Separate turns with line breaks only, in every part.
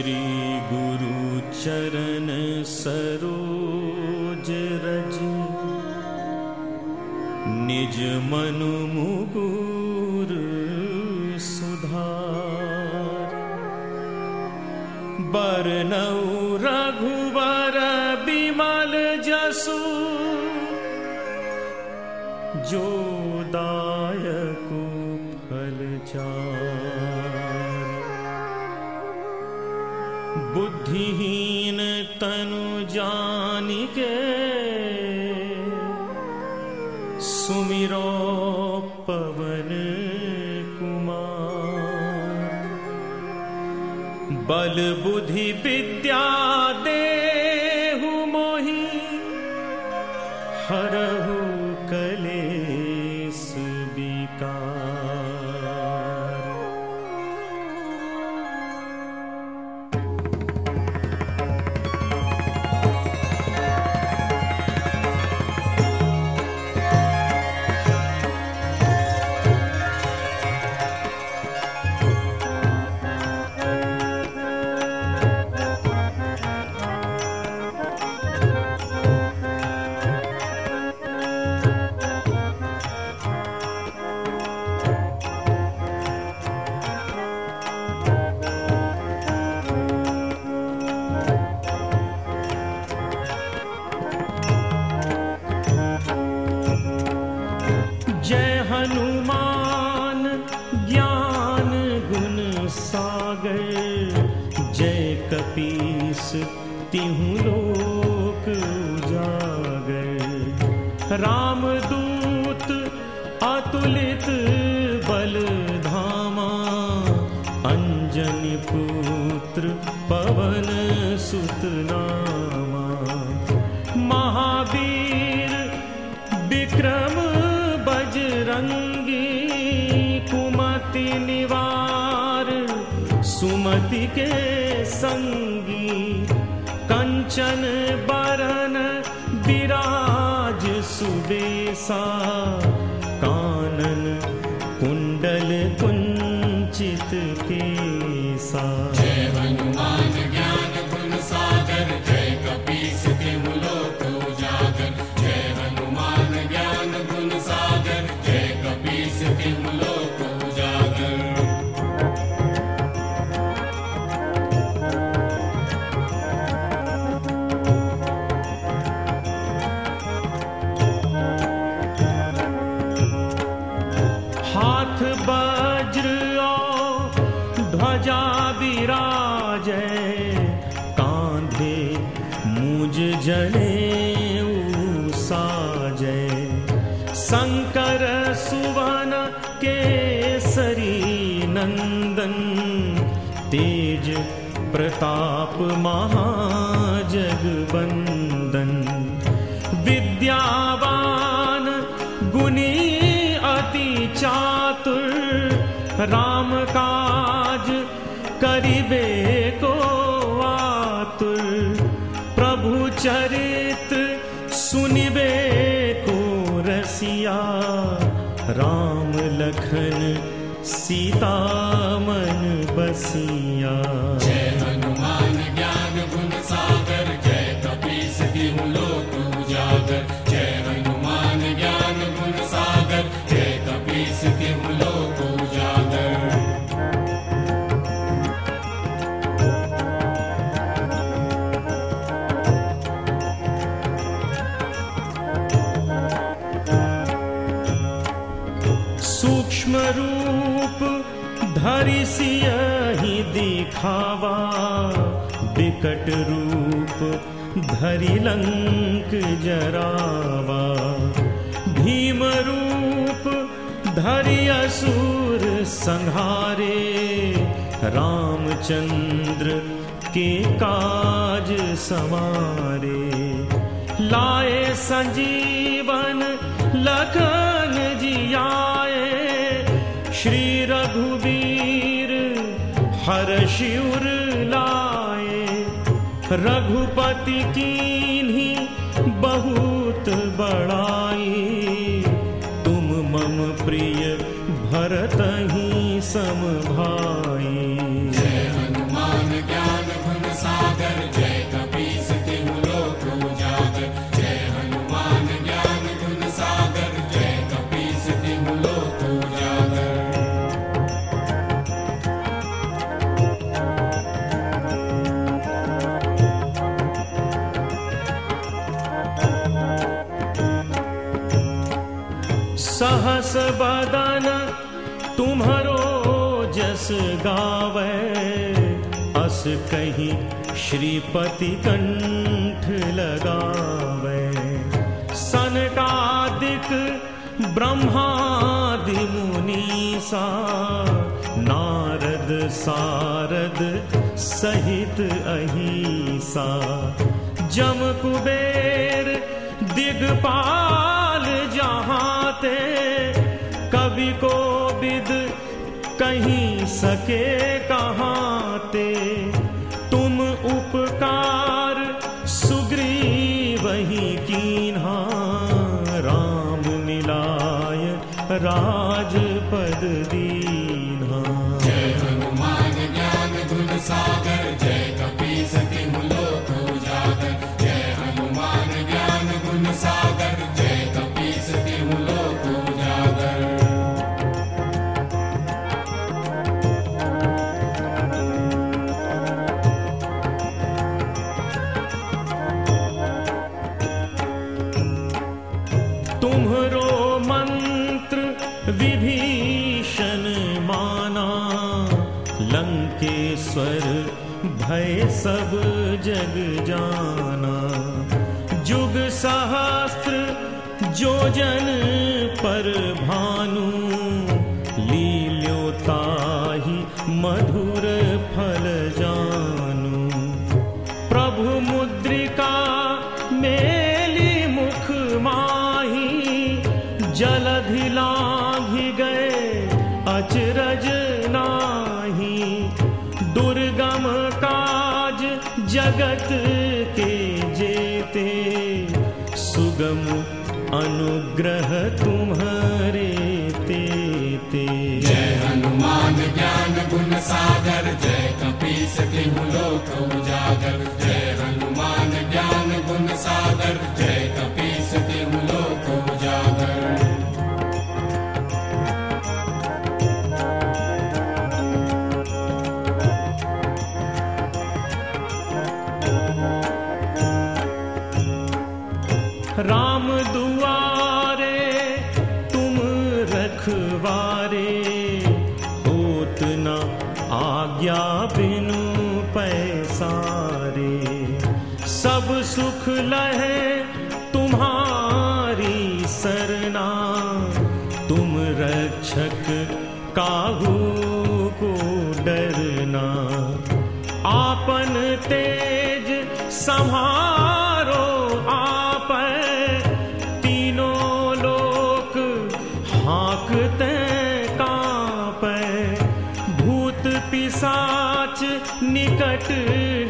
श्री गुरु चरण सरोज रज। निज मनु मुकुर सुधार। बरनऊ रघुबर बिमल जसु। जो दायको फल चार बुद्धिहीन तनु जानिके सुमिरो पवन कुमार। बल बुद्धि विद्या देहु मोहि हरहु कपीस तिहु लोक उजागर। राम दूत, अतुलित बल धामा, अंजनी पुत्र पवन सुत नामा महावीर विक्रम बजरंगी, कुमति निवार, सुमति के संगी कंचन बरन विराज सुबेसा साजय। शंकर सुवन केसरी नंदन। तेज प्रताप महाजगबंदन। विद्यावान गुणी अति चातुर। राम काज करिबे को आतुर। प्रभु चरित्र सुनिबे को रसिया राम लखन सीता मन बसिया। धरि सियहि दिखावा विकट रूप धरि लंक जरावा। भीम रूप धरि असुर संहारे, रामचंद्र के काज समारे। लाए संजीवन लखन हर शिवर लाए रघुपति कीन्ही बहुत बड़ाई तुम मम प्रिय भरत ही सम बदन, तुम्हारो जस गावे। अस कहीं श्रीपति कंठ लगावे। सनकादिक ब्रह्मादि मुनीसा नारद सारद सहित अहिसा। जम कुबेर, दिगपाल जहाते कवि को विद कहीं सके कहाँ ते तुम उपकार सुग्री वही कीन्हा। राम मिलाय राजपद सहस्त्र जो जन सुगम अनुग्रह तुम्हारे ते ते
जय हनुमान ज्ञान गुण सागर, जय कपीस लोक उजागर। जय हनुमान ज्ञान गुण सागर, जय
राम दुआरे, तुम रखवारे। होत न आज्ञा बिनु पैसारे। सब सुख लहे तुम्हारी सरना। तुम रक्षक काहू को डरना। आपन तेज संहारो निकट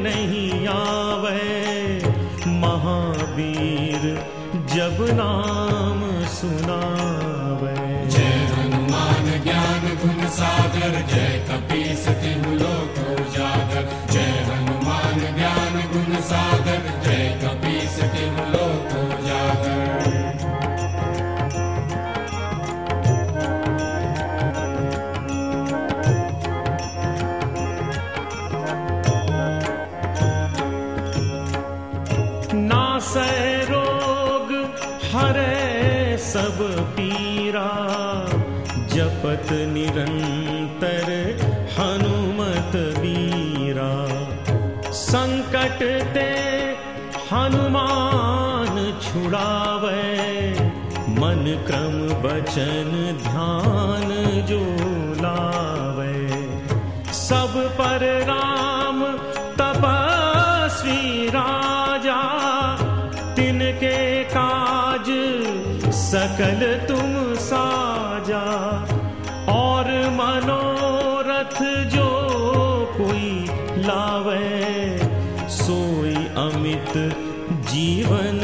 नहीं आवे। महावीर, जब नाम सुनावे।
जय हनुमान ज्ञान गुण सागर, जय कपीस तिहु
जपत निरंतर, हनुमत बीरा संकट ते हनुमान छुड़ावे। मन क्रम बचन ध्यान जो लावे। सब पर राम, तपस्वी राजा। तिनके काज सकल तुम साजा। अमित जीवन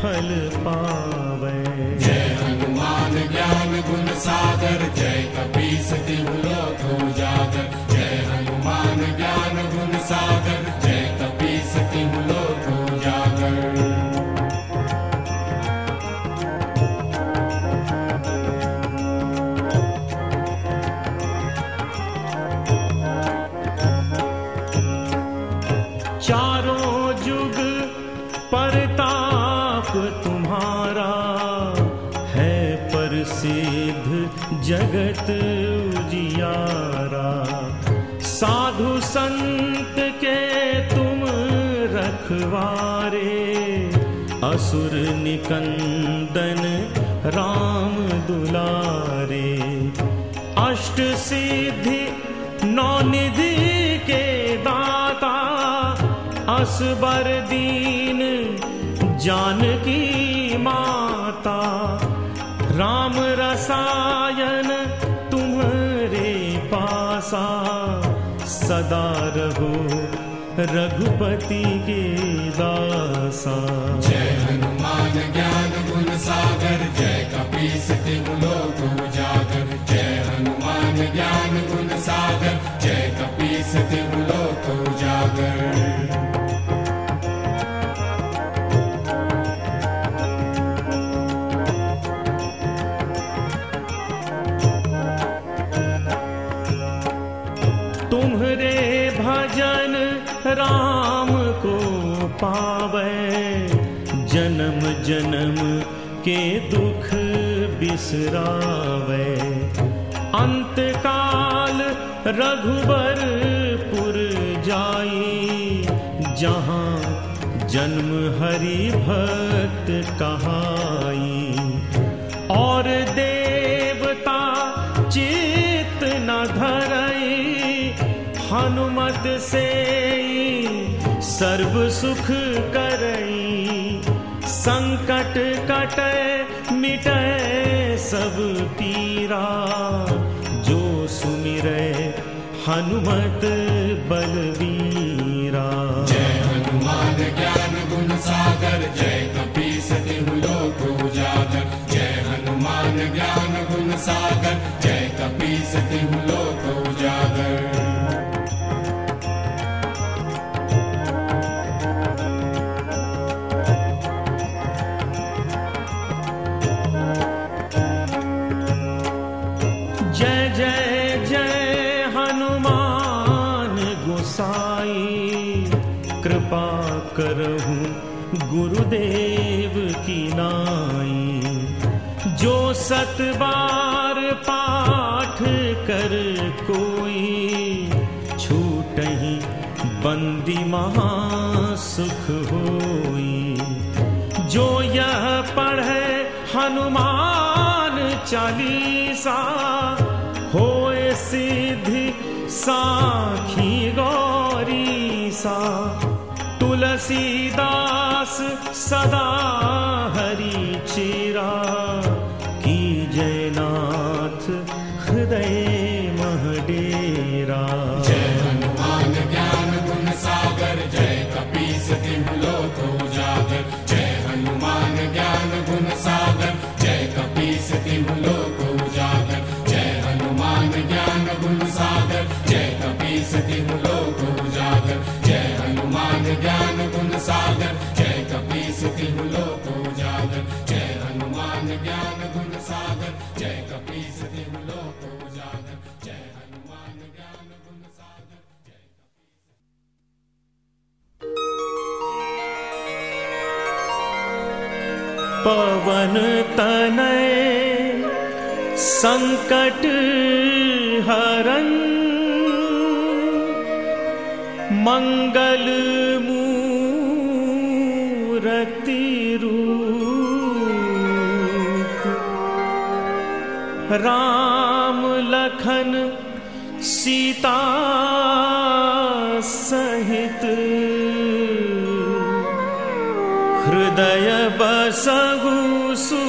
फल पावे।
जय हनुमान ज्ञान गुण सागर, जय कपीस जय हनुमान ज्ञान गुण सागर।
जगत उजियारा। साधु संत के तुम रखवारे। असुर निकंदन राम दुलारे। अष्ट सिद्धि नौ निधि के दाता। असबर दीन जानकी माता। राम रसायन पासा सदा रहो रघुपति के दासा।
जय हनुमान ज्ञान गुण सागर, जय कपीस लोक उजागर। जय हनुमान ज्ञान गुण सागर, जय कपीस लोक उजागर।
पावे। जन्म जन्म के दुख बिसरावे। अंत काल रघुबर पुर जाई, जहाँ जन्म हरि भक्त कहाई। और देवता चित न धरई, हनुमत से सर्व सुख करई। संकट कटे, मिटे सब पीरा। जो सुमिरै, हनुमत बलवीरा।
जय हनुमान ज्ञान गुण सागर, जय कपीस तिहु लोक उजागर। जय हनुमान ज्ञान गुण सागर, जय कपीस तिहु लोक
गुरुदेव की नाई, जो सत बार पाठ कर कोई, छूट ही बंदी महा सुख होई। जो यह पढ़े हनुमान चालीसा, होए सिद्धि साखी गौरी सा तुलसीदास सदा हरि चिरा। की जयनाथ हृदय महडेरा।
जय जय लोक उजागर जय हनुमान ज्ञान गुण सागर
पवन तनय संकट हरन मंगल राम लखन सीता सहित। हृदय बसहु सुर